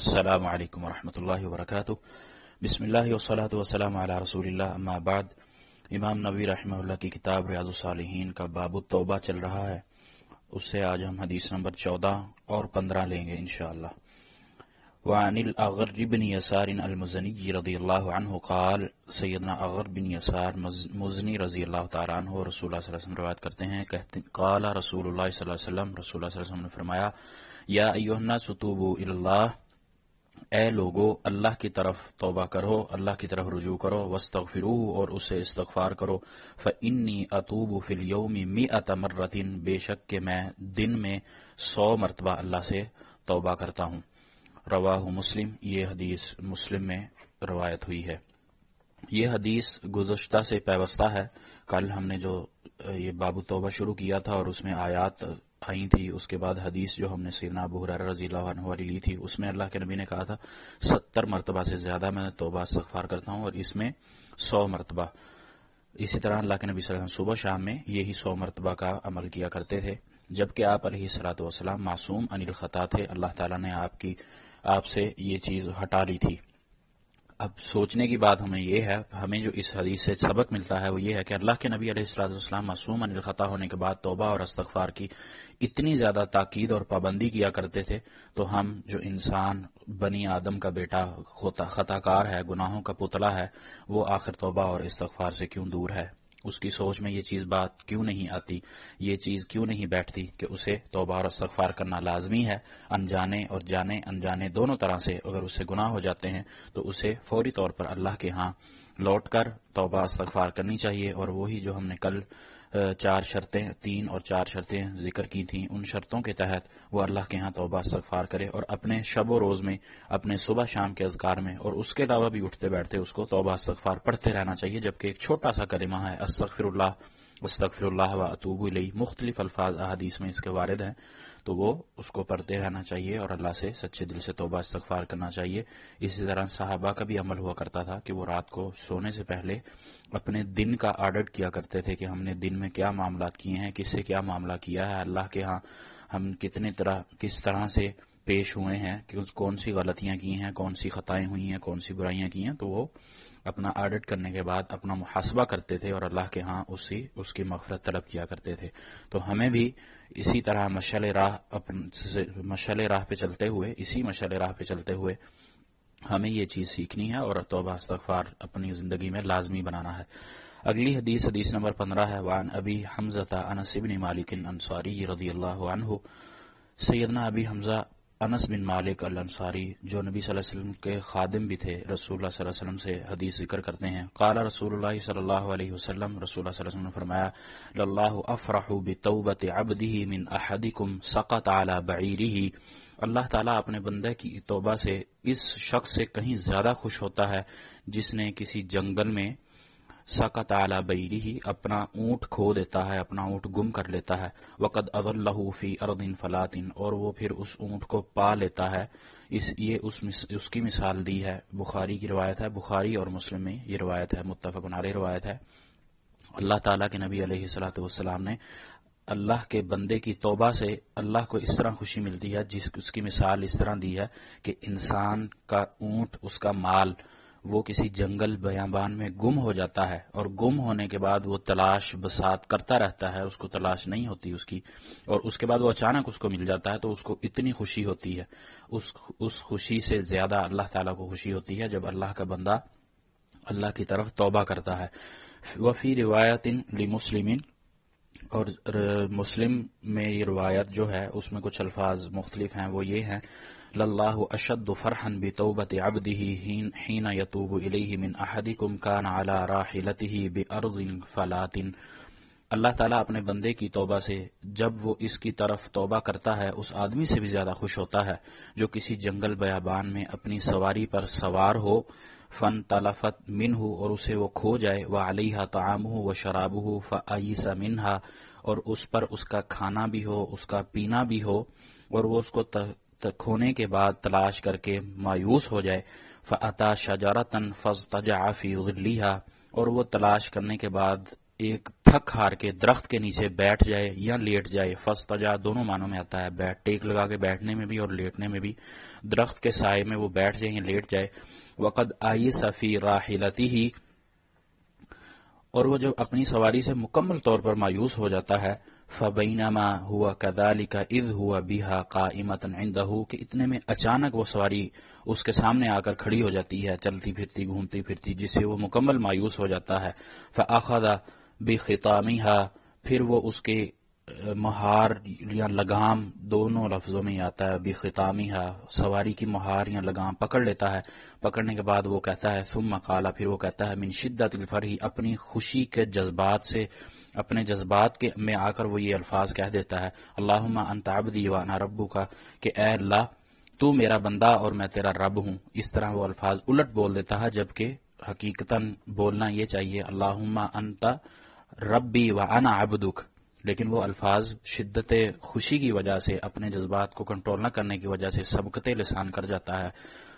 السلام علیکم ورحمۃ اللہ وبرکاتہ۔ بسم اللہ وسلاۃ وسلم علی رسول اللہ، اما بعد۔ امام نبی رحمہ اللہ کی کتاب ریاض الصالحین کا باب التوبہ چل رہا ہے۔ اس سے آج ہم حدیث نمبر چودہ اور پندرہ لیں گے انشاءاللہ۔ وعن الاغر بن یسار المزنی رضی اللہ عنہ قال، سیدنا اغر بن یسار مزنی رضی اللہ تعالیٰ عنہ رسول اللہ صلی اللہ علیہ وسلم روایت کرتے ہیں، کہتے قال رسول اللہ صلی اللہ علیہ وسلم، رسول اللہ صلی اللہ علیہ وسلم نے فرمایا، یا ایوہ الناس توبوا اللہ اے لوگو، اللہ کی طرف توبہ کرو، اللہ کی طرف رجوع کرو وسطرو اور اسے استغفار کرو۔ فنی اطوب فلیوم می اتمرتن بے شک کہ میں دن میں سو مرتبہ اللہ سے توبہ کرتا ہوں۔ رواہ مسلم۔ یہ حدیث مسلم میں روایت ہوئی ہے۔ یہ حدیث گزشتہ سے پیوستہ ہے۔ کل ہم نے جو یہ باب توبہ شروع کیا تھا اور اس میں آیات آئی تھی، اس کے بعد حدیث جو ہم نے سینا بحر رضی اللہ عنہ والی لی تھی، اس میں اللہ کے نبی نے کہا تھا، ستر مرتبہ سے زیادہ میں توبہ استغفار کرتا ہوں اور اس میں سو مرتبہ۔ اسی طرح اللہ کے نبی صلی اللہ علیہ وسلم صبح شام میں یہی سو مرتبہ کا عمل کیا کرتے تھے، جبکہ آپ علیہ صلاحت وسلام معصوم انل خطا تھے، اللہ تعالیٰ نے آپ کی، آپ سے یہ چیز ہٹا لی تھی۔ اب سوچنے کی بات ہمیں یہ ہے، ہمیں جو اس حدیث سے سبق ملتا ہے، وہ یہ ہے کہ اللہ کے نبی علیہ السلاۃ والسلام معصوم ان الخطا ہونے کے بعد توبہ اور استغفار کی اتنی زیادہ تاکید اور پابندی کیا کرتے تھے، تو ہم جو انسان بنی آدم کا بیٹا خطا کار ہے، گناہوں کا پتلا ہے، وہ آخر توبہ اور استغفار سے کیوں دور ہے؟ اس کی سوچ میں یہ چیز بات کیوں نہیں آتی؟ یہ چیز کیوں نہیں بیٹھتی کہ اسے توبہ اور استغفار کرنا لازمی ہے؟ انجانے اور جانے، انجانے دونوں طرح سے اگر اسے گناہ ہو جاتے ہیں تو اسے فوری طور پر اللہ کے ہاں لوٹ کر توبہ، استغفار کرنی چاہیے اور وہی جو ہم نے کل چار شرطیں، تین اور چار شرطیں ذکر کی تھیں۔ ان شرطوں کے تحت وہ اللہ کے ہاں توبہ استغفار کرے اور اپنے شب و روز میں، اپنے صبح شام کے اذکار میں اور اس کے علاوہ بھی اٹھتے بیٹھتے اس کو توبہ استغفار پڑھتے رہنا چاہیے، جبکہ ایک چھوٹا سا کلمہ ہے، استغفر اللہ۔ استغفر اللہ و اطوب علیہ مختلف الفاظ احادیث میں اس کے وارد ہیں، تو وہ اس کو پڑھتے رہنا چاہیے اور اللہ سے سچے دل سے توبہ استغفار کرنا چاہیے۔ اسی طرح صحابہ کا بھی عمل ہوا کرتا تھا کہ وہ رات کو سونے سے پہلے اپنے دن کا آڈٹ کیا کرتے تھے کہ ہم نے دن میں کیا معاملات کیے ہیں، کس سے کیا معاملہ کیا ہے، اللہ کے ہاں ہم کتنے طرح، کس طرح سے پیش ہوئے ہیں، کہ کون سی غلطیاں کی ہیں، کون سی خطائیں ہوئی ہیں، کون سی برائیاں کی ہیں، تو وہ اپنا آڈٹ کرنے کے بعد اپنا محاسبہ کرتے تھے اور اللہ کے ہاں اسی، اس کی مغفرت طلب کیا کرتے تھے۔ تو ہمیں بھی اسی طرح مشعل راہ مشعل راہ پہ چلتے ہوئے، اسی مشعل راہ پہ چلتے ہوئے ہمیں یہ چیز سیکھنی ہے اور توبہ استغفار اپنی زندگی میں لازمی بنانا ہے۔ اگلی حدیث حدیث نمبر پندرہ ہے وان ابی حمزہ انس بن مالک انصاری رضی اللہ عنہ، سیدنا ابی حمزہ انس بن مالک الانصاری، جو نبی صلی اللہ علیہ وسلم کے خادم بھی تھے، رسول اللہ صلی اللہ علیہ وسلم سے حدیث ذکر کرتے ہیں۔ قال رسول اللہ صلی اللہ علیہ وسلم، رسول اللہ صلی اللہ علیہ وسلم نے فرمایا للہ افرح بتوبت عبده من احدکم سقط على بعیره اللہ تعالیٰ اپنے بندے کی توبہ سے اس شخص سے کہیں زیادہ خوش ہوتا ہے جس نے کسی جنگل میں سکت اعلی بیری ہی اپنا اونٹ کھو دیتا ہے اپنا اونٹ گم کر لیتا ہے۔ وقد اضلہ فی اردن فلاطن اور وہ پھر اس اونٹ کو پا لیتا ہے۔ اس یہ اس, اس کی مثال دی ہے۔ بخاری کی روایت ہے بخاری اور مسلم میں یہ روایت ہے متفق علیہ روایت ہے۔ اللہ تعالیٰ کے نبی علیہ السلاۃ والسلام نے اللہ کے بندے کی توبہ سے اللہ کو اس طرح خوشی ملتی ہے جس اس کی مثال اس طرح دی ہے کہ انسان کا اونٹ اس کا مال وہ کسی جنگل بیابان میں گم ہو جاتا ہے اور گم ہونے کے بعد وہ تلاش بسات کرتا رہتا ہے، اس کو تلاش نہیں ہوتی اس کی، اور اس کے بعد وہ اچانک اس کو مل جاتا ہے تو اس کو اتنی خوشی ہوتی ہے۔ اس اس خوشی سے زیادہ اللہ تعالیٰ کو خوشی ہوتی ہے جب اللہ کا بندہ اللہ کی طرف توبہ کرتا ہے۔ وفی روایت لی مسلم اور مسلم میں یہ روایت جو ہے، اس میں کچھ الفاظ مختلف ہیں، وہ یہ ہیں للہ اشد فرحن بتوبت عبده حين يتوب الیہ من احدکم کان على راحلته بارض فلات۔ اللہ تعالیٰ اپنے بندے کی توبہ سے جب وہ اس کی طرف توبہ کرتا ہے، اس آدمی سے بھی زیادہ خوش ہوتا ہے جو کسی جنگل بیابان میں اپنی سواری پر سوار ہو۔ فن تلفت من ہو اور اسے وہ کھو جائے۔ وہ علیہ تعام ہو و شراب ہو فعیسا منہا اور اس پر اس کا کھانا بھی ہو، اس کا پینا بھی ہو اور وہ اس کو کھونے کے بعد تلاش کر کے مایوس ہو جائے۔ فعطا شجارتن فض تجافی اور وہ تلاش کرنے کے بعد ایک تھک ہار کے درخت کے نیچے بیٹھ جائے یا لیٹ جائے۔ فس تجا دونوں معنوں میں آتا ہے۔ بیٹھ ٹیک لگا کے بیٹھنے میں بھی اور لیٹنے میں بھی۔ درخت کے سائے میں وہ بیٹھ جائے یا لیٹ جائے۔ وقد آئی صفی راہلتی ہی اور وہ جب اپنی سواری سے مکمل طور پر مایوس ہو جاتا ہے فبینما ہوا کدالی کا عز ہوا بیہا کا امتن کہ اتنے میں اچانک وہ سواری اس کے سامنے آ کر کھڑی ہو جاتی ہے، چلتی پھرتی، گھومتی پھرتی، جس سے وہ مکمل مایوس ہو جاتا ہے۔ فاخذ بخطامها، پھر وہ اس کے مہار یا لگام دونوں لفظوں میں آتا ہے، بھی خطامی سواری کی مہار یا لگام پکڑ لیتا ہے۔ پکڑنے کے بعد وہ کہتا ہے، ثم قالا پھر وہ کہتا ہے، من شدت الفرحی، اپنی خوشی کے جذبات سے، اپنے جذبات کے میں آ کر وہ یہ الفاظ کہہ دیتا ہے۔ اللہ انت عبدی وانا ربو کا کہ اے اللہ، تو میرا بندہ اور میں تیرا رب ہوں۔ اس طرح وہ الفاظ الٹ بول دیتا ہے، جبکہ حقیقتا بولنا یہ چاہیے اللہ انت ربی و انا عبدک۔ لیکن وہ الفاظ شدت خوشی کی وجہ سے اپنے جذبات کو کنٹرول نہ کرنے کی وجہ سے سبقت لسان کر جاتا ہے،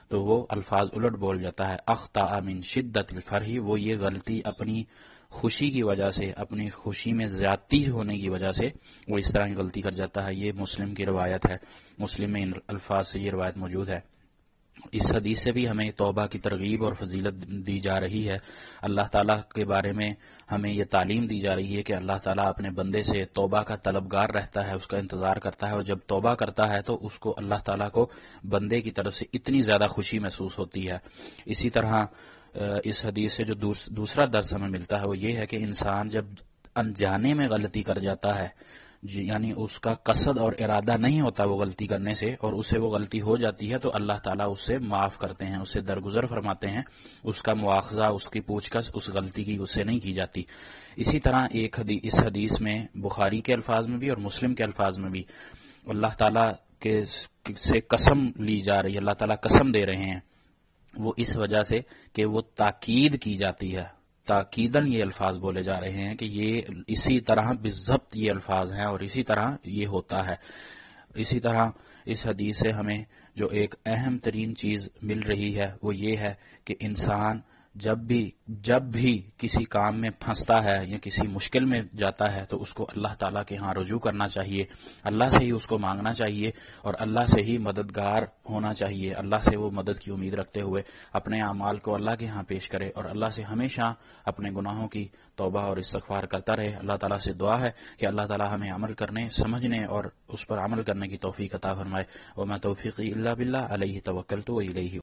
تو وہ الفاظ الٹ بول جاتا ہے۔ اختا من شدت الفرحی، وہ یہ غلطی اپنی خوشی کی وجہ سے، اپنی خوشی میں زیادتی ہونے کی وجہ سے وہ اس طرح کی غلطی کر جاتا ہے۔ یہ مسلم کی روایت ہے۔ مسلم میں ان الفاظ سے یہ روایت موجود ہے۔ اس حدیث سے بھی ہمیں توبہ کی ترغیب اور فضیلت دی جا رہی ہے۔ اللہ تعالیٰ کے بارے میں ہمیں یہ تعلیم دی جا رہی ہے کہ اللہ تعالیٰ اپنے بندے سے توبہ کا طلبگار رہتا ہے، اس کا انتظار کرتا ہے اور جب توبہ کرتا ہے تو اس کو اللہ تعالیٰ کو بندے کی طرف سے اتنی زیادہ خوشی محسوس ہوتی ہے۔ اسی طرح اس حدیث سے جو دوسرا درس ہمیں ملتا ہے وہ یہ ہے کہ انسان جب انجانے میں غلطی کر جاتا ہے جی یعنی اس کا قصد اور ارادہ نہیں ہوتا وہ غلطی کرنے سے اور اسے وہ غلطی ہو جاتی ہے تو اللہ تعالیٰ اس سے معاف کرتے ہیں، اسے درگزر فرماتے ہیں، اس کا مواخذہ، اس کی پوچھ کچھ اس غلطی کی اس سے نہیں کی جاتی۔ اسی طرح ایک حدیث اس حدیث میں بخاری کے الفاظ میں بھی اور مسلم کے الفاظ میں بھی اللہ تعالیٰ کے سے قسم لی جا رہی ہے، اللہ تعالیٰ قسم دے رہے ہیں۔ وہ اس وجہ سے کہ وہ تاکید کی جاتی ہے۔ تاکیدن یہ الفاظ بولے جا رہے ہیں کہ یہ اسی طرح بضبط یہ الفاظ ہیں اور اسی طرح یہ ہوتا ہے۔ اسی طرح اس حدیث سے ہمیں جو ایک اہم ترین چیز مل رہی ہے وہ یہ ہے کہ انسان جب بھی جب بھی کسی کام میں پھنستا ہے یا کسی مشکل میں جاتا ہے تو اس کو اللہ تعالیٰ کے ہاں رجوع کرنا چاہیے۔ اللہ سے ہی اس کو مانگنا چاہیے اور اللہ سے ہی مددگار ہونا چاہیے۔ اللہ سے وہ مدد کی امید رکھتے ہوئے اپنے اعمال کو اللہ کے ہاں پیش کرے اور اللہ سے ہمیشہ اپنے گناہوں کی توبہ اور استغفار کرتا رہے۔ اللہ تعالیٰ سے دعا ہے کہ اللہ تعالیٰ ہمیں عمل کرنے، سمجھنے اور اس پر عمل کرنے کی توفیق عطا فرمائے۔ اور میں توفیقی اللہ بلّہ علیہ توکل تو